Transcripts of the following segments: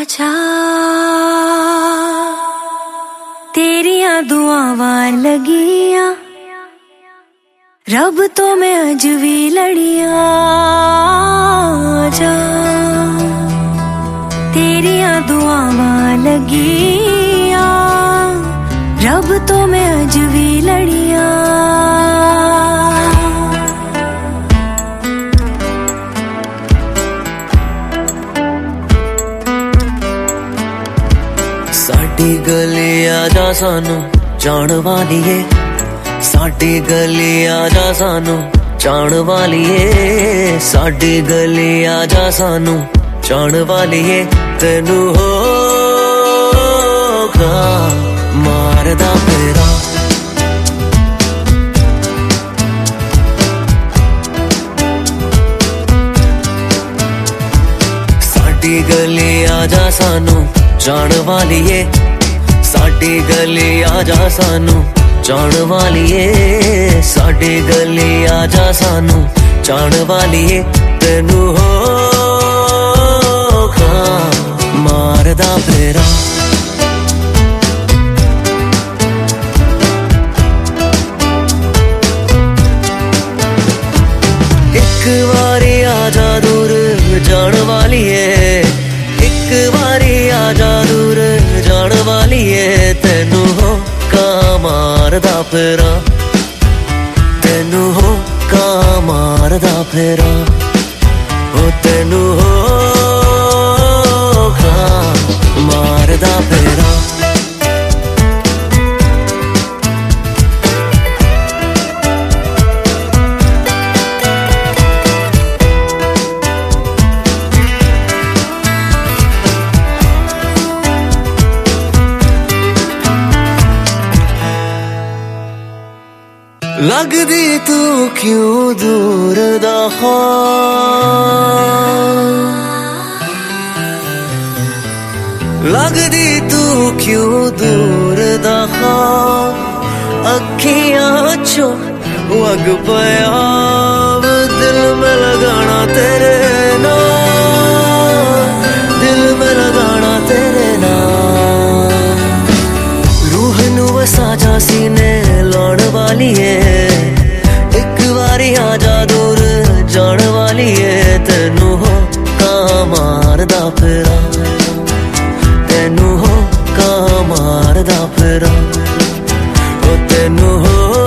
ਆਜਾ। ਤੇਰੀਆਂ ਦੁਆਵਾਂ ਲਗੀਆਂ। ਰੱਬ ਤੋਂ ਮੈਂ ਅਜ ਵੀ ਲੜੀਆਂ। ਆਜਾ। ਤੇਰੀਆਂ ਦੁਆਵਾਂ ਲਗੀਆਂ। ਰੱਬ ਤੋਂ ਮੈਂ ਅਜ ਵੀ ਲੜੀਆਂ। ਸਾਡੀ ਗਲੀ ਆ ਜਾ ਸਾਨੂੰ ਜਾਣ ਵਾਲੀਏ। ਸਾਡੀ ਗਲੀ ਆ ਜਾ ਸਾਨੂੰ ਜਾਣ ਵਾਲੀਏ। ਸਾਡੀ ਗਲੀ ਆ ਜਾ ਸਾਨੂੰ ਜਾਣ ਵਾਲੀਏ। ਤੈਨੂੰ ਹੋਗਾ ਮਾਰਦਾ ਫੇਰਾ। ਸਾਡੀ ਗਲੀ ਆ ਜਾ ਸਾਨੂੰ ਜਾਣ ਵਾਲੀਏ। ਸਾਡੀ ਗਲੀ ਆ ਜਾ ਸਾਨੂੰ, ਜਾਣ ਵਾਲੀਏ। ਸਾਡੀ ਗਲੀ ਆ ਜਾ ਸਾਨੂੰ, ਜਾਣ ਵਾਲੀਏ। ਤੈਨੂੰ ਹੋਗਾ ਮਾਰਦਾ ਫੇਰਾ। ਇੱਕ ਵਾਰੀ ਆ ਜਾ ਦੂਰ, ਜਾਣ ਵਾਲੀਏ। ਮਾਰਦਾ ਫੇਰਾ। ਤੈਨੂੰ ਹੋ ਕਾ ਮਾਰਦਾ ਫੇਰਾ। ਉਹ ਤੈਨੂੰ ਹੋ ਲੱਗਦੀ ਤੂੰ ਕਿਉਂ ਦੂਰ ਦਾ ਹਾਂ ਲੱਗਦੀ ਤੂੰ ਕਿਉਂ ਦੂਰ ਦਾ ਹਾਂ ਅੱਖੀਆਂ ਚੋਂ ਵਗ ਪਿਆ ਦਿਲ ਮੈਂ ਲਗਾਣਾ ਤੇਰੇ ਮਾਰਦਾ ਫੇਰਾ। ਤੈਨੂੰ ਹੋ ਕਾ ਮਾਰਦਾ ਫੇਰਾ। ਉਹ ਤੈਨੂੰ ਹੋ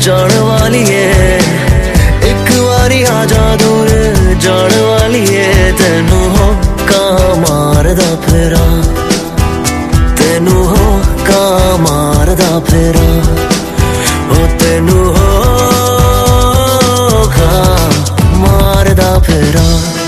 ਜਾਣ ਵਾਲੀ ਏ ਇੱਕ ਵਾਰੀ ਆ ਜਾ ਦੂਰ, ਜਾਣ ਵਾਲੀ ਏ ਤੈਨੂੰ ਹੋ ਕਾ ਮਾਰਦਾ ਫੇਰਾ। ਤੈਨੂੰ ਹੋ ਕਾ ਮਾਰਦਾ ਫੇਰਾ। ਉਹ ਤੈਨੂੰ ਹੋ ਕਾ ਮਾਰਦਾ ਫੇਰਾ।